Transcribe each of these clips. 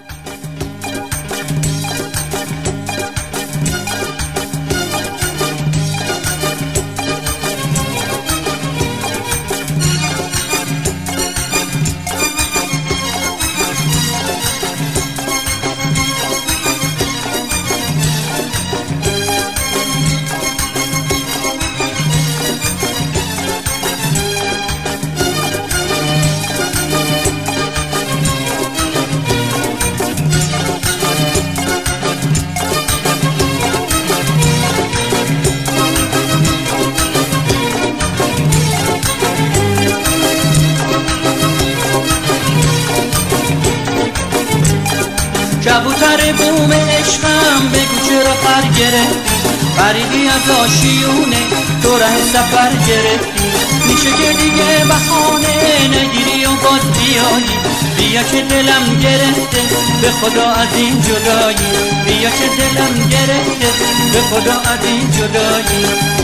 Música کبوتر بوم عشقم بگو چرا پر گرفتی غریبی از آشیونه تو ره سفر گرفتی. میشه که دیگه بهانه نگیری و باز بیایی بیا که دلم گرفته به خدا از این جدایی. بیا که دلم گرفته به خدا از این جدایی.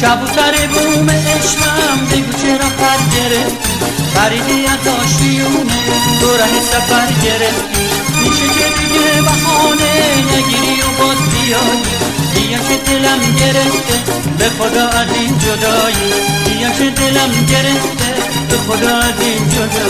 کبوتر بوم عشقم بگو چرا پر گرفتی خریدی از آشیونه تو ره سفر گرفتی میشه که دیگه بهانه نگیری و باز بیایی بیا که دلم گرفته به خدا از این جدایی. بیا که دلم گرفته به خدا از این جدایی.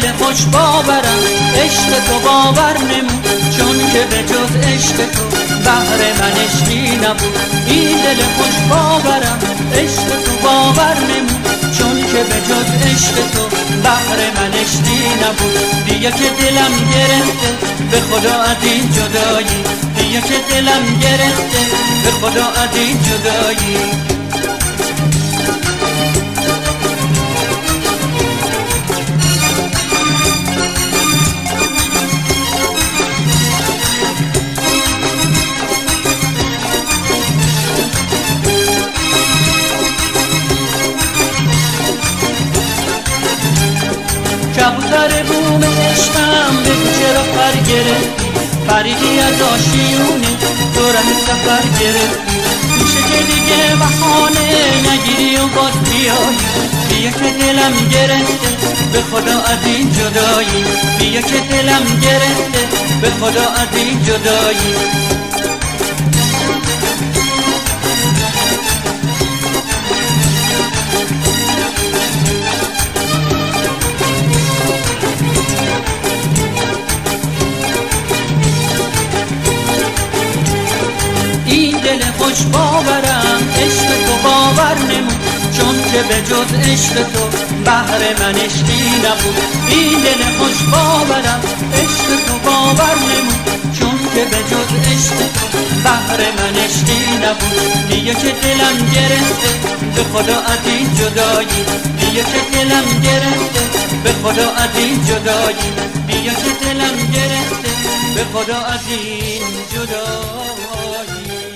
دل خوش باورم عشق تو باور نمود چون که به جز عشق تو بهر من عشقی نبود این دل خوش باورم عشق تو باور نمود چون که به جز عشق تو بهر من عشقی نبود بیا که دلم گرفته به خدا از این جدایی. بیا که دلم گرفته به خدا از این جدایی. کبوتر بوم عشقم بگو چرا پر گرفتی پریدی از آشیونه تو ره سفر گرفتی میشه که دیگه بهانه نگیری و باز بیایی. بیا که دلم گرفته به خدا از این جدایی. بیا که دلم گرفته به خدا از این جدایی. خوش باورم عشق تو باور نمود. چون که به جز عشق تو بهر من عشقی نبود. این دل خوش باورم عشق تو باور نمود. چون که به جز عشق تو بهر من عشقی نبود. بیا که دلم گرفته به خدا از این جدایی. بیا که دلم گرفته به خدا از این جدایی. بیا که دلم گرفته به خدا از این جدایی.